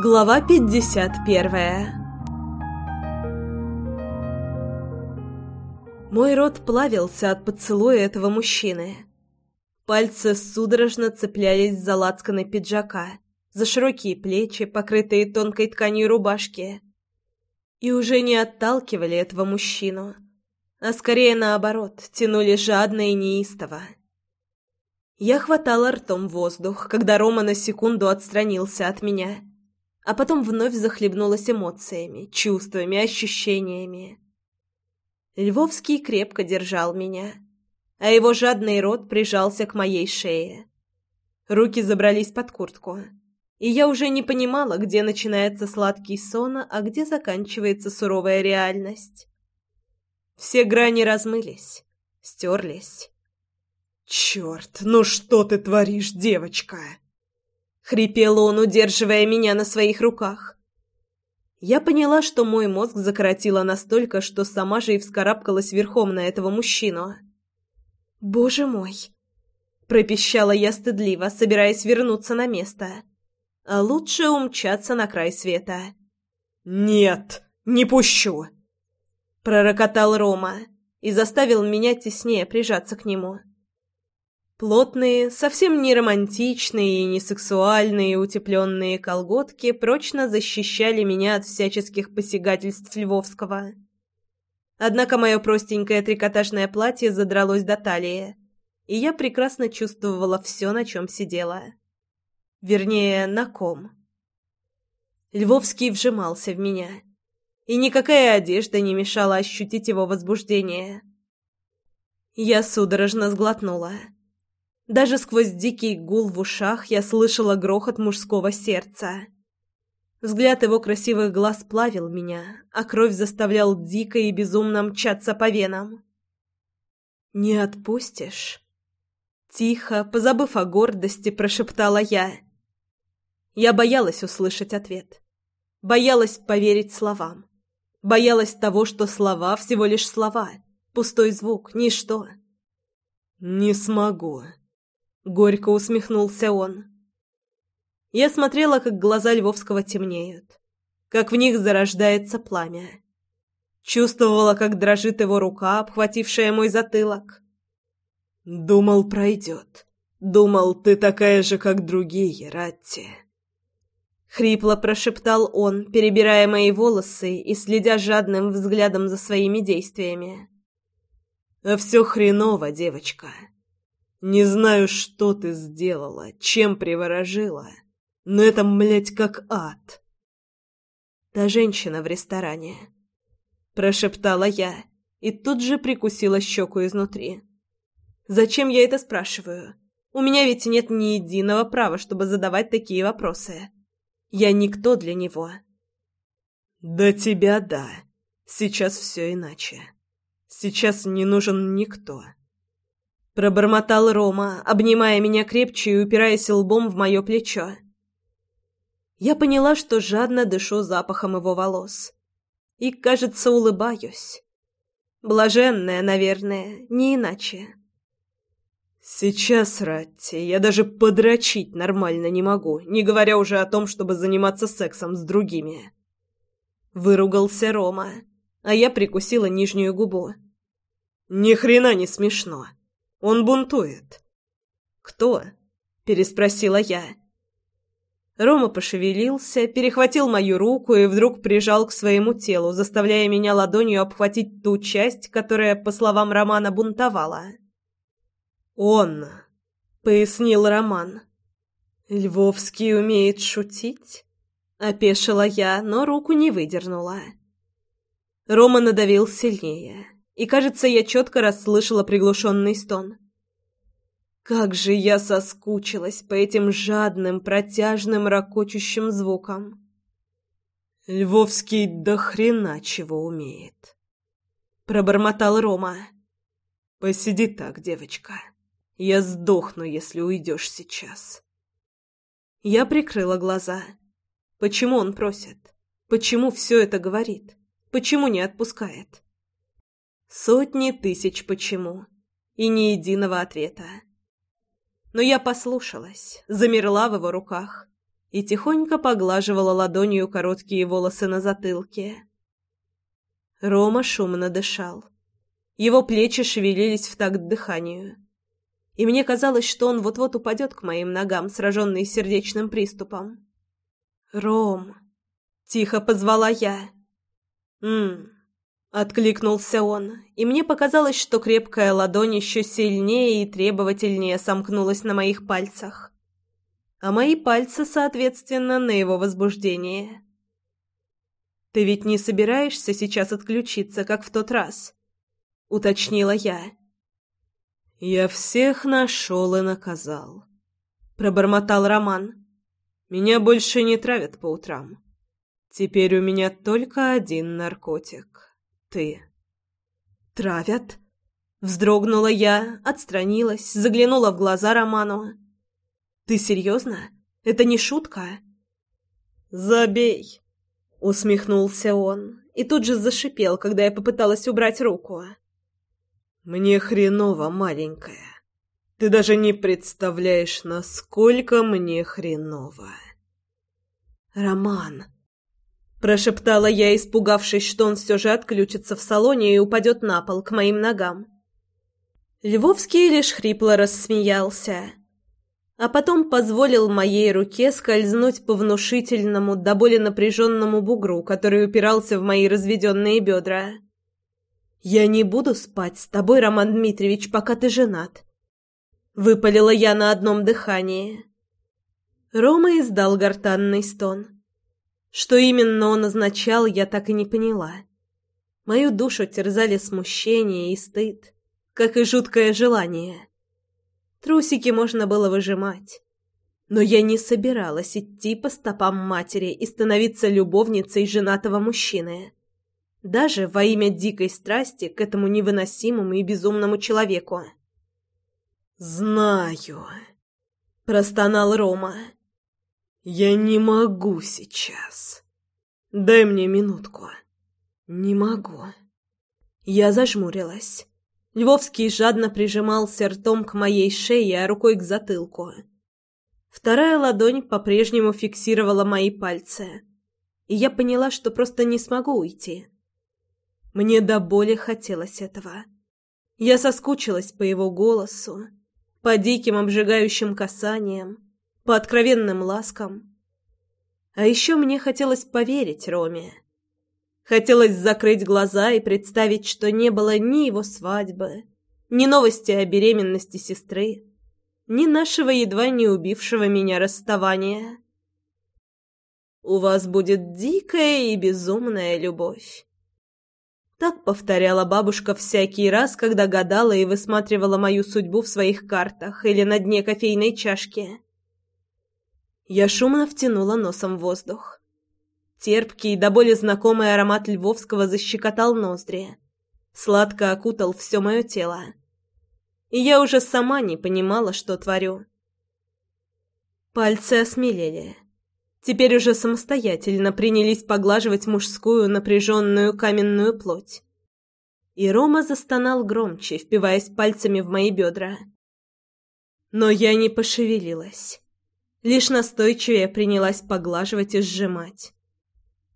Глава 51 Мой рот плавился от поцелуя этого мужчины. Пальцы судорожно цеплялись за лацканы пиджака, за широкие плечи, покрытые тонкой тканью рубашки. И уже не отталкивали этого мужчину, а скорее наоборот, тянули жадно и неистово. Я хватала ртом воздух, когда Рома на секунду отстранился от меня, а потом вновь захлебнулась эмоциями, чувствами, ощущениями. Львовский крепко держал меня, а его жадный рот прижался к моей шее. Руки забрались под куртку, и я уже не понимала, где начинается сладкий сон, а где заканчивается суровая реальность. Все грани размылись, стерлись. «Черт, ну что ты творишь, девочка?» Хрипел он, удерживая меня на своих руках. Я поняла, что мой мозг закоротило настолько, что сама же и вскарабкалась верхом на этого мужчину. «Боже мой!» Пропищала я стыдливо, собираясь вернуться на место. А лучше умчаться на край света. «Нет, не пущу!» Пророкотал Рома и заставил меня теснее прижаться к нему. Плотные, совсем не романтичные и не сексуальные утепленные колготки прочно защищали меня от всяческих посягательств Львовского. Однако мое простенькое трикотажное платье задралось до талии, и я прекрасно чувствовала все, на чем сидела. Вернее, на ком. Львовский вжимался в меня, и никакая одежда не мешала ощутить его возбуждение. Я судорожно сглотнула. Даже сквозь дикий гул в ушах я слышала грохот мужского сердца. Взгляд его красивых глаз плавил меня, а кровь заставлял дико и безумно мчаться по венам. «Не отпустишь?» Тихо, позабыв о гордости, прошептала я. Я боялась услышать ответ. Боялась поверить словам. Боялась того, что слова всего лишь слова, пустой звук, ничто. «Не смогу», Горько усмехнулся он. Я смотрела, как глаза Львовского темнеют, как в них зарождается пламя. Чувствовала, как дрожит его рука, обхватившая мой затылок. «Думал, пройдет. Думал, ты такая же, как другие, Ратти». Хрипло прошептал он, перебирая мои волосы и следя жадным взглядом за своими действиями. «А все хреново, девочка. Не знаю, что ты сделала, чем приворожила, но это, млять, как ад. Та женщина в ресторане. Прошептала я и тут же прикусила щеку изнутри. Зачем я это спрашиваю? У меня ведь нет ни единого права, чтобы задавать такие вопросы. Я никто для него. Да тебя да. Сейчас все иначе. Сейчас не нужен никто. Пробормотал Рома, обнимая меня крепче и упираясь лбом в мое плечо. Я поняла, что жадно дышу запахом его волос. И, кажется, улыбаюсь. Блаженная, наверное, не иначе. «Сейчас, Ратти, я даже подрочить нормально не могу, не говоря уже о том, чтобы заниматься сексом с другими». Выругался Рома, а я прикусила нижнюю губу. «Ни хрена не смешно. Он бунтует». «Кто?» — переспросила я. Рома пошевелился, перехватил мою руку и вдруг прижал к своему телу, заставляя меня ладонью обхватить ту часть, которая, по словам Романа, бунтовала. «Он», — пояснил Роман. «Львовский умеет шутить?» — опешила я, но руку не выдернула. Рома надавил сильнее и, кажется, я четко расслышала приглушенный стон. Как же я соскучилась по этим жадным, протяжным, ракочущим звукам. Львовский до хрена чего умеет. Пробормотал Рома. Посиди так, девочка. Я сдохну, если уйдешь сейчас. Я прикрыла глаза. Почему он просит? Почему все это говорит? Почему не отпускает? Сотни тысяч почему. И ни единого ответа. Но я послушалась, замерла в его руках. и тихонько поглаживала ладонью короткие волосы на затылке. Рома шумно дышал. Его плечи шевелились в такт дыханию. И мне казалось, что он вот-вот упадет к моим ногам, сраженный сердечным приступом. «Ром!» — тихо позвала я. «М-м!» — откликнулся он, и мне показалось, что крепкая ладонь еще сильнее и требовательнее сомкнулась на моих пальцах. А мои пальцы, соответственно, на его возбуждение. «Ты ведь не собираешься сейчас отключиться, как в тот раз?» — уточнила я. «Я всех нашел и наказал», — пробормотал Роман. «Меня больше не травят по утрам. Теперь у меня только один наркотик — ты». «Травят?» Вздрогнула я, отстранилась, заглянула в глаза Роману. «Ты серьезно? Это не шутка?» «Забей!» Усмехнулся он и тут же зашипел, когда я попыталась убрать руку. «Мне хреново, маленькая. Ты даже не представляешь, насколько мне хреново». «Роман!» Прошептала я, испугавшись, что он все же отключится в салоне и упадет на пол к моим ногам. Львовский лишь хрипло рассмеялся а потом позволил моей руке скользнуть по внушительному, до боли напряженному бугру, который упирался в мои разведенные бедра. «Я не буду спать с тобой, Роман Дмитриевич, пока ты женат», — выпалила я на одном дыхании. Рома издал гортанный стон. Что именно он означал, я так и не поняла. Мою душу терзали смущение и стыд, как и жуткое желание. Трусики можно было выжимать. Но я не собиралась идти по стопам матери и становиться любовницей женатого мужчины. Даже во имя дикой страсти к этому невыносимому и безумному человеку. «Знаю», — простонал Рома. «Я не могу сейчас. Дай мне минутку». «Не могу». Я зажмурилась. Львовский жадно прижимался ртом к моей шее, а рукой к затылку. Вторая ладонь по-прежнему фиксировала мои пальцы, и я поняла, что просто не смогу уйти. Мне до боли хотелось этого. Я соскучилась по его голосу, по диким обжигающим касаниям, по откровенным ласкам. А еще мне хотелось поверить Роме. Хотелось закрыть глаза и представить, что не было ни его свадьбы, ни новости о беременности сестры, ни нашего едва не убившего меня расставания. «У вас будет дикая и безумная любовь». Так повторяла бабушка всякий раз, когда гадала и высматривала мою судьбу в своих картах или на дне кофейной чашки. Я шумно втянула носом воздух. Терпкий, до боли знакомый аромат Львовского защекотал ноздри. Сладко окутал все мое тело. И я уже сама не понимала, что творю. Пальцы осмелели. Теперь уже самостоятельно принялись поглаживать мужскую напряженную каменную плоть. И Рома застонал громче, впиваясь пальцами в мои бедра. Но я не пошевелилась. Лишь настойчивее принялась поглаживать и сжимать.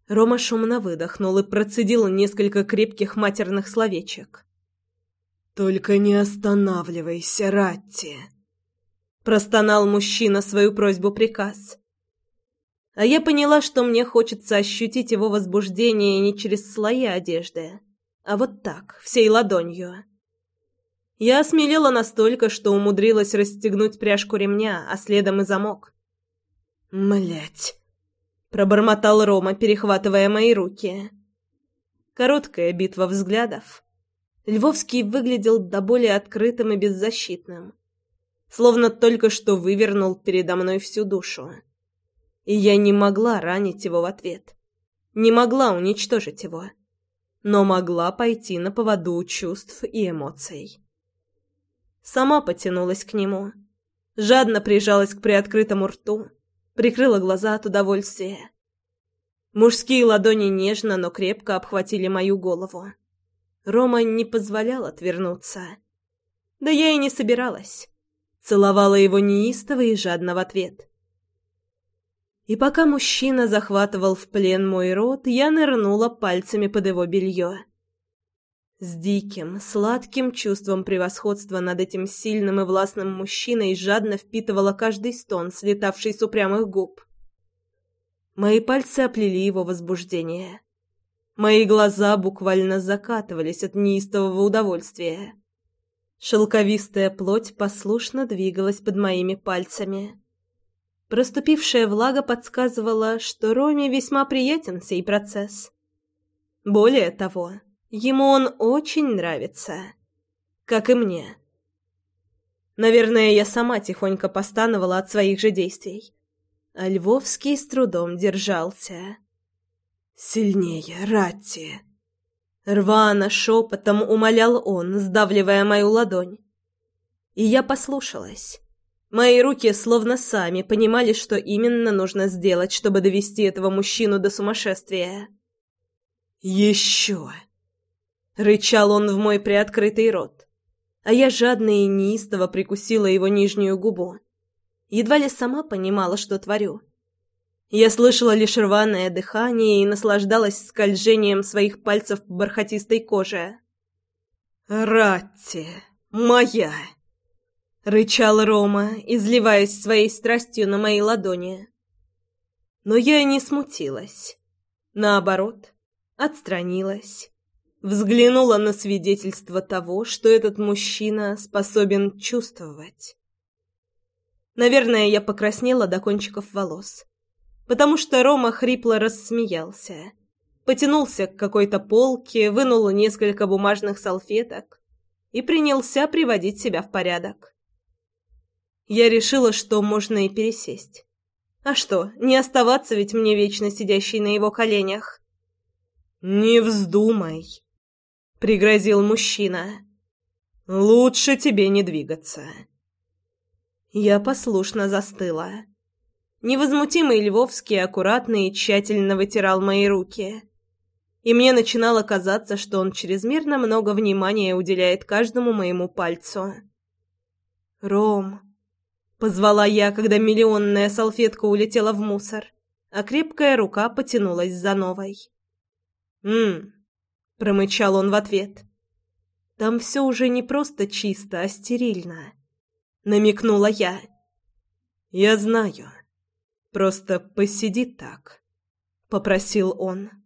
Рома шумно выдохнул и процедил несколько крепких матерных словечек. «Только не останавливайся, Ратти!» Простонал мужчина свою просьбу-приказ. А я поняла, что мне хочется ощутить его возбуждение не через слои одежды, а вот так, всей ладонью. Я осмелела настолько, что умудрилась расстегнуть пряжку ремня, а следом и замок. Млять пробормотал Рома, перехватывая мои руки. Короткая битва взглядов. Львовский выглядел до боли открытым и беззащитным, словно только что вывернул передо мной всю душу. И я не могла ранить его в ответ. Не могла уничтожить его. Но могла пойти на поводу чувств и эмоций. Сама потянулась к нему. Жадно прижалась к приоткрытому рту прикрыла глаза от удовольствия. Мужские ладони нежно, но крепко обхватили мою голову. Рома не позволял отвернуться. Да я и не собиралась. Целовала его неистово и жадно в ответ. И пока мужчина захватывал в плен мой рот, я нырнула пальцами под его белье. С диким, сладким чувством превосходства над этим сильным и властным мужчиной жадно впитывала каждый стон, слетавший с упрямых губ. Мои пальцы оплели его возбуждение. Мои глаза буквально закатывались от неистового удовольствия. Шелковистая плоть послушно двигалась под моими пальцами. Проступившая влага подсказывала, что Роме весьма приятен сей процесс. Более того, ему он очень нравится. Как и мне. Наверное, я сама тихонько постановала от своих же действий. А Львовский с трудом держался. «Сильнее, Ратти!» Рвано шепотом умолял он, сдавливая мою ладонь. И я послушалась. Мои руки словно сами понимали, что именно нужно сделать, чтобы довести этого мужчину до сумасшествия. «Еще!» — рычал он в мой приоткрытый рот, а я жадно и неистово прикусила его нижнюю губу. Едва ли сама понимала, что творю. Я слышала лишь рваное дыхание и наслаждалась скольжением своих пальцев по бархатистой коже. «Ратти, моя!» — рычал Рома, изливаясь своей страстью на мои ладони. Но я и не смутилась. Наоборот, отстранилась. Взглянула на свидетельство того, что этот мужчина способен чувствовать. Наверное, я покраснела до кончиков волос, потому что Рома хрипло рассмеялся. Потянулся к какой-то полке, вынул несколько бумажных салфеток и принялся приводить себя в порядок. Я решила, что можно и пересесть. А что, не оставаться ведь мне вечно сидящей на его коленях? «Не вздумай», — пригрозил мужчина. «Лучше тебе не двигаться». Я послушно застыла. Невозмутимый Львовский аккуратно и тщательно вытирал мои руки. И мне начинало казаться, что он чрезмерно много внимания уделяет каждому моему пальцу. «Ром», Позвала я, когда миллионная салфетка улетела в мусор, а крепкая рука потянулась за новой. «М-м», промычал он в ответ. «Там все уже не просто чисто, а стерильно», — намекнула я. «Я знаю. Просто посиди так», — попросил он.